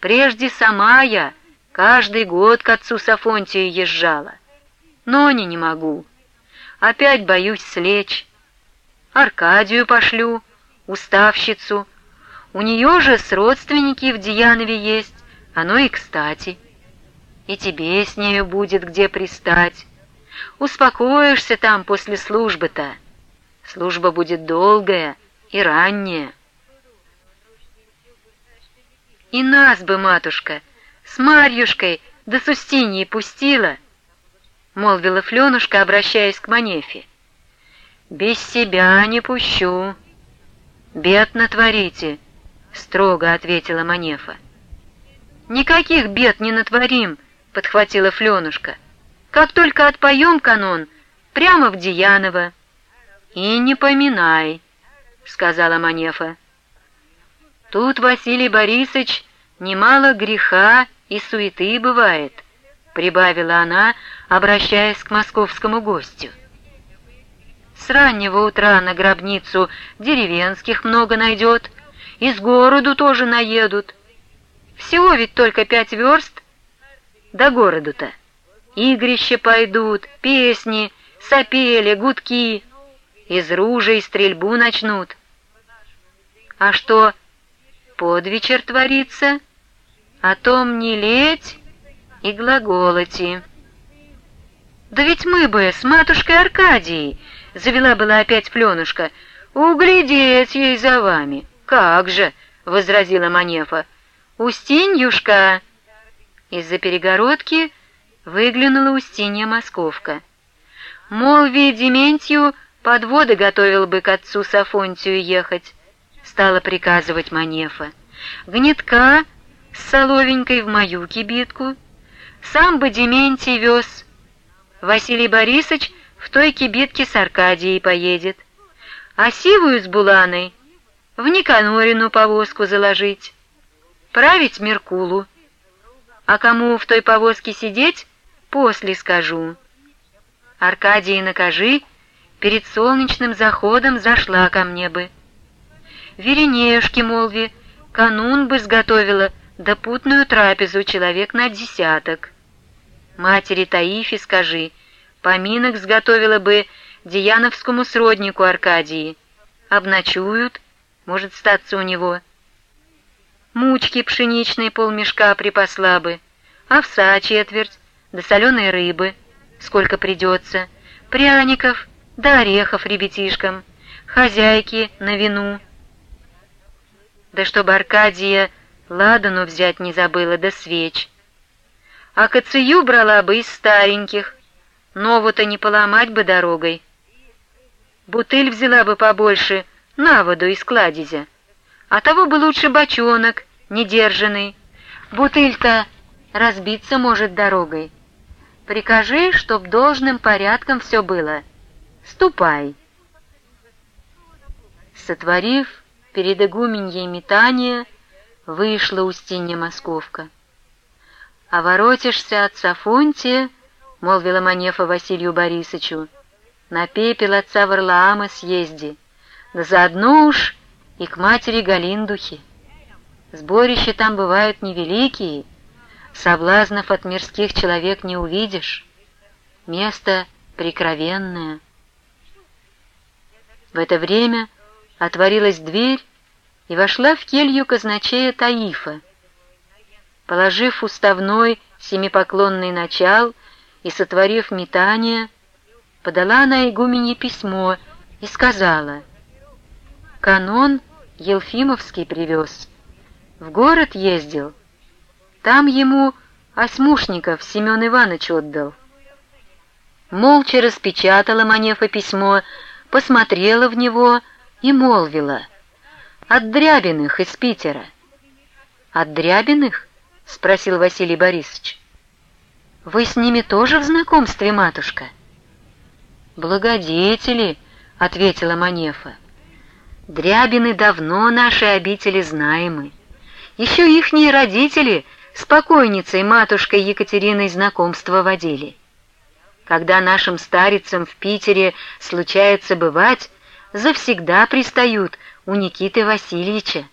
Прежде сама я каждый год к отцу Сафонтию езжала. Но не не могу. Опять боюсь слечь. Аркадию пошлю, уставщицу. У нее же с родственники в Диянове есть, оно и кстати. И тебе с нею будет где пристать. Успокоишься там после службы-то. Служба будет долгая и ранняя. И нас бы, матушка, с Марьюшкой да с Устиньей пустила, — молвила Фленушка, обращаясь к Манефе. «Без себя не пущу. Бед натворите», — строго ответила Манефа. «Никаких бед не натворим», — подхватила Фленушка. «Как только отпоем канон, прямо в Дияново». «И не поминай», — сказала Манефа. Тут, Василий Борисович, немало греха и суеты бывает, прибавила она, обращаясь к московскому гостю. С раннего утра на гробницу деревенских много найдет, из городу тоже наедут. Всего ведь только пять верст до городу-то. Игрища пойдут, песни, сопели, гудки, из ружей стрельбу начнут. А что под вечер творится, о том не леть и глаголоти. «Да ведь мы бы с матушкой Аркадией!» — завела была опять пленушка. «Углядеть ей за вами!» «Как же!» — возразила Манефа. «Устиньюшка!» Из-за перегородки выглянула Устинья Московка. Мол, ведь Дементью подводы готовил бы к отцу Сафонтию ехать стала приказывать Манефа. Гнетка с соловенькой в мою кибитку. Сам бы Дементий вез. Василий Борисович в той кибитке с Аркадией поедет. А сивую с Буланой в Никанорину повозку заложить. Править Меркулу. А кому в той повозке сидеть, после скажу. Аркадий накажи, перед солнечным заходом зашла ко мне бы. Веренеюшки, молви, канун бы сготовила, да трапезу человек на десяток. Матери Таифи скажи, поминок сготовила бы Дияновскому сроднику Аркадии. Обночуют, может статься у него. Мучки пшеничные полмешка припасла бы, овса четверть, да соленой рыбы, сколько придется, пряников, да орехов ребятишкам, хозяйки на вину — да чтобы Аркадия ладану взять не забыла, да свеч. А кацию брала бы из стареньких, нову-то не поломать бы дорогой. Бутыль взяла бы побольше, на воду из кладезя. А того бы лучше бочонок, недержанный. Бутыль-то разбиться может дорогой. Прикажи, чтоб должным порядком все было. Ступай. Сотворив перед игуменьей метания вышла Устинья Московка. «А воротишься от Сафонтия, — молвила Манефа Василию Борисовичу, — на пепел отца Варлаама съезди, да заодно уж и к матери Галиндухе. Сборища там бывают невеликие, соблазнов от мирских человек не увидишь. Место прикровенное». В это время Отворилась дверь, и вошла в келью казначея Таифа. Положив уставной семипоклонный начал и сотворив метание, подала она игумене письмо и сказала, «Канон Елфимовский привез, в город ездил, там ему осьмушников Семен Иванович отдал». Молча распечатала Манефа письмо, посмотрела в него и молвила «От Дрябиных из Питера». «От Дрябиных?» — спросил Василий Борисович. «Вы с ними тоже в знакомстве, матушка?» «Благодетели», — ответила Манефа. «Дрябины давно наши обители знаемы. Еще ихние родители с покойницей матушкой Екатериной знакомство водили. Когда нашим старицам в Питере случается бывать, завсегда пристают у Никиты Васильевича.